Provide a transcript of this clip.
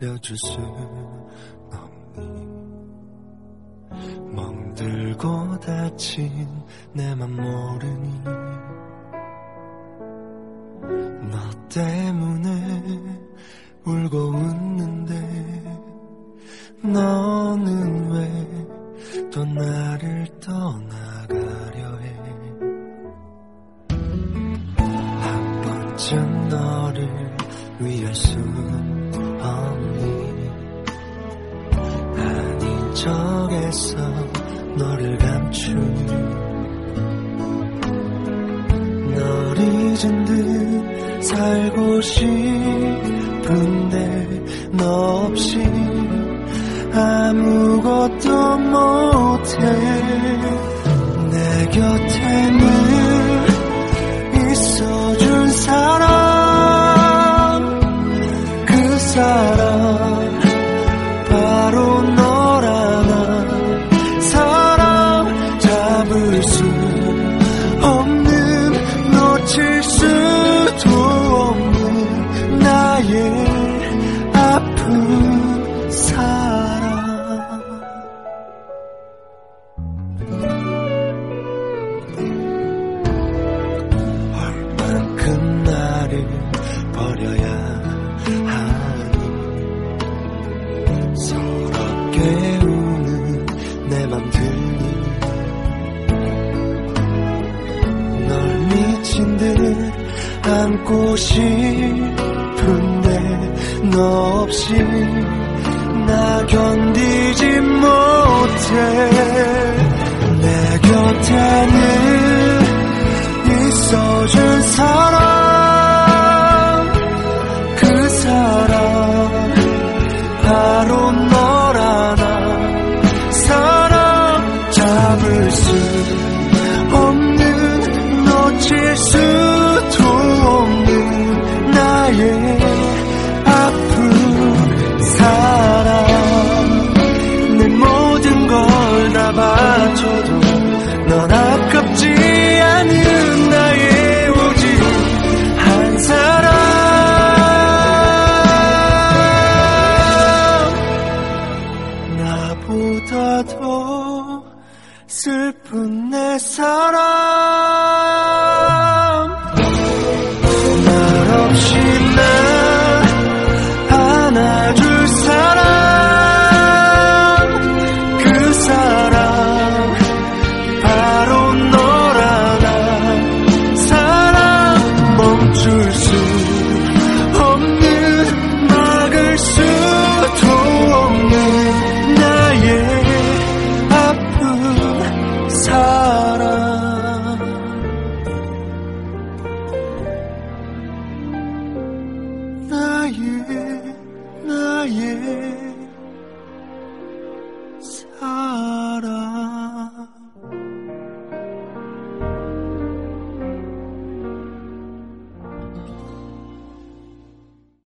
알려줄 수 없니 멍들고 다친 내 맘 모르니 너 때문에 울고 웃는데 너는 왜 또 나를 떠나가려 해? 한 번쯤 너를 위할 수 척에서 너를 감추니 널 잊은 듯 살고 싶은데 너 없이 아무것도 못해 내 곁에 안고 싶은데 너 없이 나 견디지 못해. 내 곁에는 있어준 사람 사랑 나의 나의